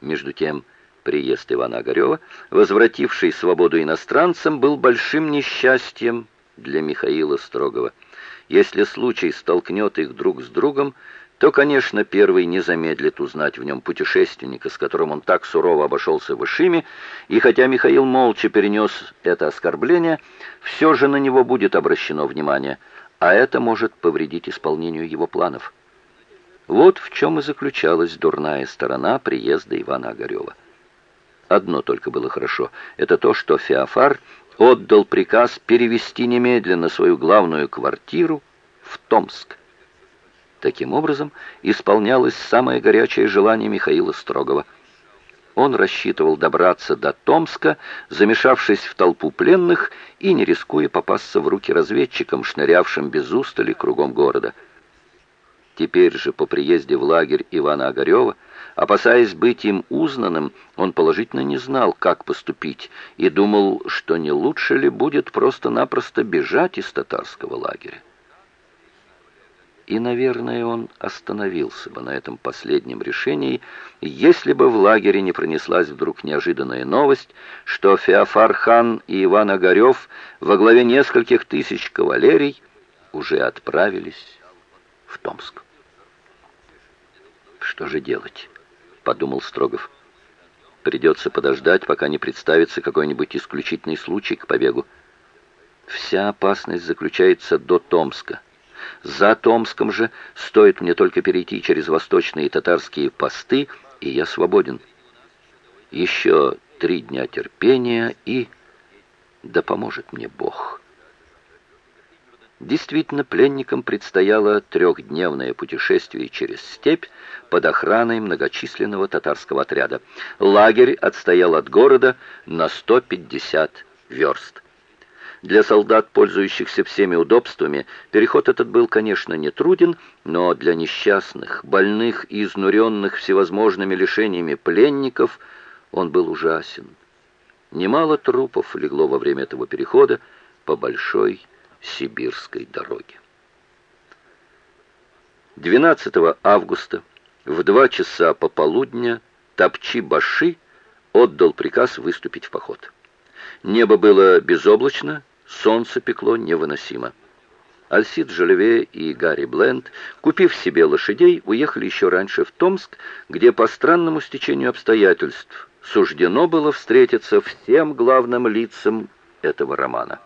Между тем, приезд Ивана Огарева, возвративший свободу иностранцам, был большим несчастьем для Михаила Строгова. Если случай столкнет их друг с другом, то, конечно, первый не замедлит узнать в нем путешественника, с которым он так сурово обошелся в Ишиме, и хотя Михаил молча перенес это оскорбление, все же на него будет обращено внимание, а это может повредить исполнению его планов. Вот в чем и заключалась дурная сторона приезда Ивана Огарева. Одно только было хорошо — это то, что Феофар отдал приказ перевести немедленно свою главную квартиру в Томск. Таким образом, исполнялось самое горячее желание Михаила Строгова. Он рассчитывал добраться до Томска, замешавшись в толпу пленных и не рискуя попасться в руки разведчикам, шнырявшим без устали кругом города. Теперь же, по приезде в лагерь Ивана Огарева, опасаясь быть им узнанным, он положительно не знал, как поступить, и думал, что не лучше ли будет просто-напросто бежать из татарского лагеря. И, наверное, он остановился бы на этом последнем решении, если бы в лагере не пронеслась вдруг неожиданная новость, что Феофар хан и Иван Огарев во главе нескольких тысяч кавалерий уже отправились в Томск. «Что же делать?» — подумал Строгов. «Придется подождать, пока не представится какой-нибудь исключительный случай к побегу. Вся опасность заключается до Томска. За Томском же стоит мне только перейти через восточные татарские посты, и я свободен. Еще три дня терпения, и... Да поможет мне Бог». Действительно, пленникам предстояло трехдневное путешествие через степь под охраной многочисленного татарского отряда. Лагерь отстоял от города на 150 верст. Для солдат, пользующихся всеми удобствами, переход этот был, конечно, не труден, но для несчастных, больных и изнуренных всевозможными лишениями пленников он был ужасен. Немало трупов легло во время этого перехода по большой сибирской дороге. 12 августа в два часа пополудня Тапчи-Баши отдал приказ выступить в поход. Небо было безоблачно, солнце пекло невыносимо. Альсид Жалеве и Гарри Бленд, купив себе лошадей, уехали еще раньше в Томск, где по странному стечению обстоятельств суждено было встретиться всем главным лицам этого романа.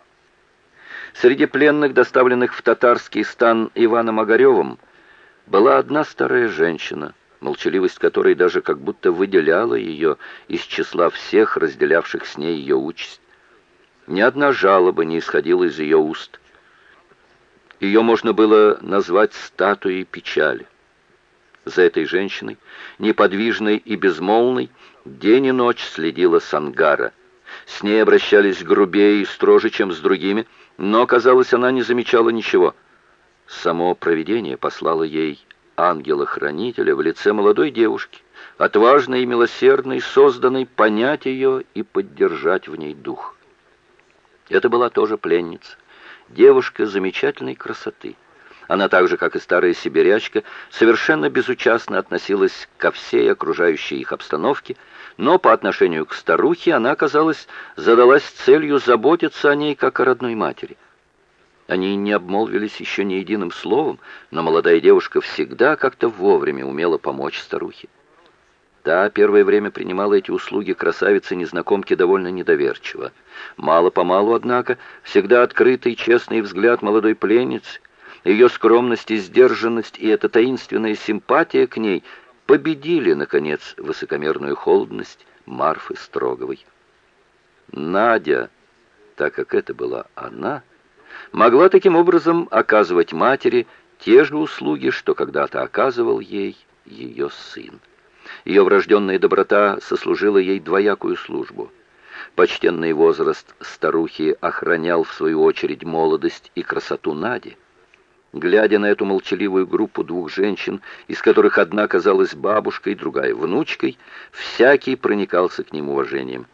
Среди пленных, доставленных в татарский стан Иваном Огаревым, была одна старая женщина, молчаливость которой даже как будто выделяла ее из числа всех, разделявших с ней ее участь. Ни одна жалоба не исходила из ее уст. Ее можно было назвать статуей печали. За этой женщиной, неподвижной и безмолвной, день и ночь следила Сангара. С ней обращались грубее и строже, чем с другими – но, казалось, она не замечала ничего. Само провидение послало ей ангела-хранителя в лице молодой девушки, отважной и милосердной, созданной понять ее и поддержать в ней дух. Это была тоже пленница, девушка замечательной красоты. Она так же, как и старая сибирячка, совершенно безучастно относилась ко всей окружающей их обстановке, но по отношению к старухе она, казалось, задалась целью заботиться о ней, как о родной матери. Они не обмолвились еще ни единым словом, но молодая девушка всегда как-то вовремя умела помочь старухе. Та первое время принимала эти услуги красавицы-незнакомки довольно недоверчиво. Мало-помалу, однако, всегда открытый честный взгляд молодой пленницы, ее скромность и сдержанность и эта таинственная симпатия к ней победили, наконец, высокомерную холодность Марфы Строговой. Надя, так как это была она, могла таким образом оказывать матери те же услуги, что когда-то оказывал ей ее сын. Ее врожденная доброта сослужила ей двоякую службу. Почтенный возраст старухи охранял, в свою очередь, молодость и красоту Нади. Глядя на эту молчаливую группу двух женщин, из которых одна казалась бабушкой, другая внучкой, всякий проникался к ним уважением.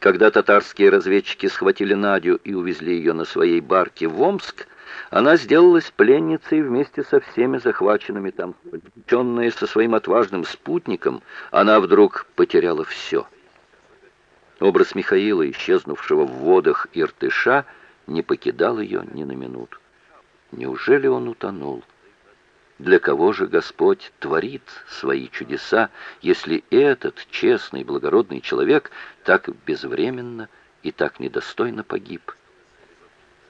Когда татарские разведчики схватили Надю и увезли ее на своей барке в Омск, Она сделалась пленницей вместе со всеми захваченными там. Подчиненная со своим отважным спутником, она вдруг потеряла все. Образ Михаила, исчезнувшего в водах Иртыша, не покидал ее ни на минуту. Неужели он утонул? Для кого же Господь творит свои чудеса, если этот честный, благородный человек так безвременно и так недостойно погиб?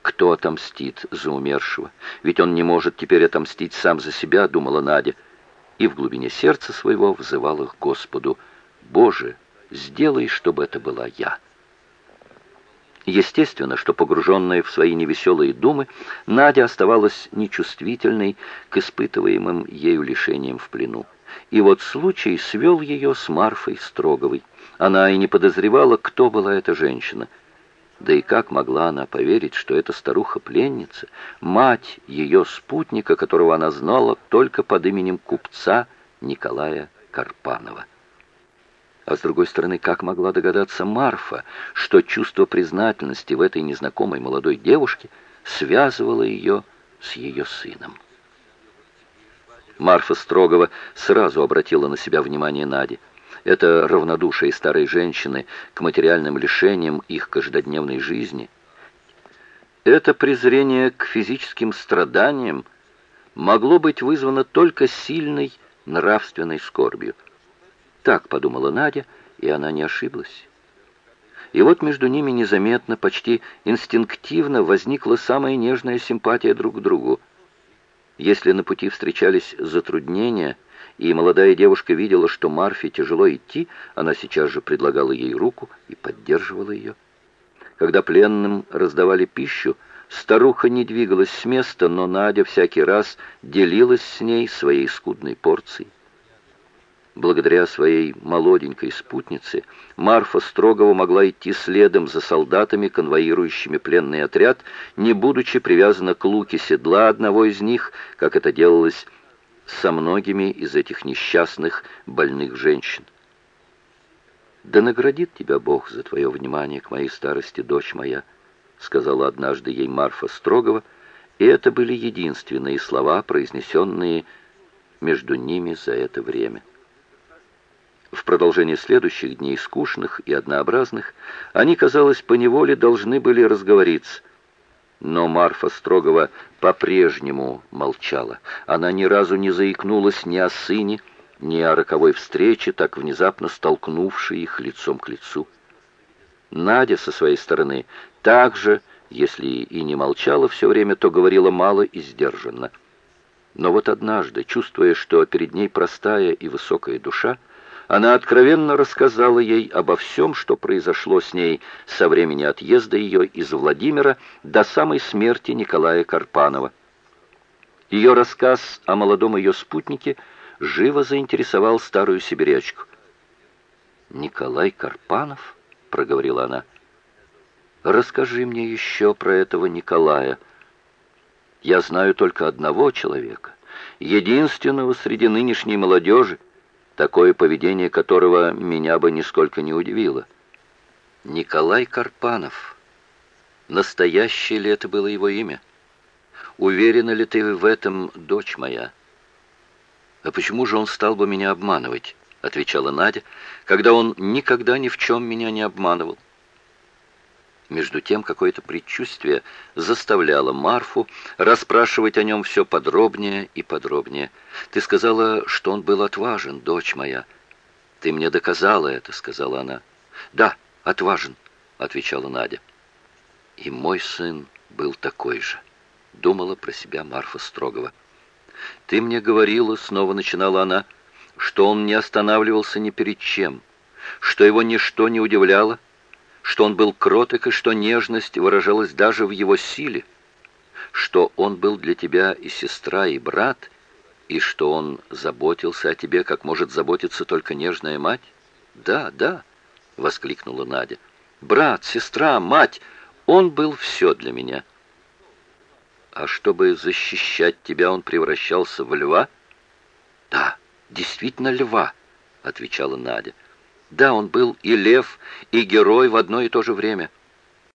Кто отомстит за умершего? Ведь он не может теперь отомстить сам за себя, думала Надя, и в глубине сердца своего взывала к Господу, «Боже, сделай, чтобы это была я». Естественно, что погруженная в свои невеселые думы, Надя оставалась нечувствительной к испытываемым ею лишениям в плену. И вот случай свел ее с Марфой Строговой. Она и не подозревала, кто была эта женщина. Да и как могла она поверить, что эта старуха-пленница, мать ее спутника, которого она знала только под именем купца Николая Карпанова? А с другой стороны, как могла догадаться Марфа, что чувство признательности в этой незнакомой молодой девушке связывало ее с ее сыном? Марфа Строгова сразу обратила на себя внимание Нади. Это равнодушие старой женщины к материальным лишениям их каждодневной жизни. Это презрение к физическим страданиям могло быть вызвано только сильной нравственной скорбью – так подумала Надя, и она не ошиблась. И вот между ними незаметно, почти инстинктивно возникла самая нежная симпатия друг к другу. Если на пути встречались затруднения, и молодая девушка видела, что Марфе тяжело идти, она сейчас же предлагала ей руку и поддерживала ее. Когда пленным раздавали пищу, старуха не двигалась с места, но Надя всякий раз делилась с ней своей скудной порцией. Благодаря своей молоденькой спутнице Марфа Строгова могла идти следом за солдатами, конвоирующими пленный отряд, не будучи привязана к луке седла одного из них, как это делалось со многими из этих несчастных больных женщин. «Да наградит тебя Бог за твое внимание к моей старости, дочь моя», сказала однажды ей Марфа Строгова, и это были единственные слова, произнесенные между ними за это время. В продолжении следующих дней, скучных и однообразных, они, казалось, поневоле должны были разговориться. Но Марфа Строгова по-прежнему молчала. Она ни разу не заикнулась ни о сыне, ни о роковой встрече, так внезапно столкнувшей их лицом к лицу. Надя со своей стороны также, если и не молчала все время, то говорила мало и сдержанно. Но вот однажды, чувствуя, что перед ней простая и высокая душа, она откровенно рассказала ей обо всем, что произошло с ней со времени отъезда ее из Владимира до самой смерти Николая Карпанова. Ее рассказ о молодом ее спутнике живо заинтересовал старую сибирячку. «Николай Карпанов?» — проговорила она. «Расскажи мне еще про этого Николая. Я знаю только одного человека, единственного среди нынешней молодежи, такое поведение которого меня бы нисколько не удивило. Николай Карпанов. Настоящее ли это было его имя? Уверена ли ты в этом, дочь моя? А почему же он стал бы меня обманывать? Отвечала Надя, когда он никогда ни в чем меня не обманывал. Между тем какое-то предчувствие заставляло Марфу расспрашивать о нем все подробнее и подробнее. «Ты сказала, что он был отважен, дочь моя». «Ты мне доказала это», — сказала она. «Да, отважен», — отвечала Надя. «И мой сын был такой же», — думала про себя Марфа Строгова. «Ты мне говорила», — снова начинала она, — «что он не останавливался ни перед чем, что его ничто не удивляло, что он был кроток и что нежность выражалась даже в его силе, что он был для тебя и сестра, и брат, и что он заботился о тебе, как может заботиться только нежная мать? Да, да, — воскликнула Надя. Брат, сестра, мать, он был все для меня. А чтобы защищать тебя, он превращался в льва? Да, действительно льва, — отвечала Надя. Да, он был и лев, и герой в одно и то же время —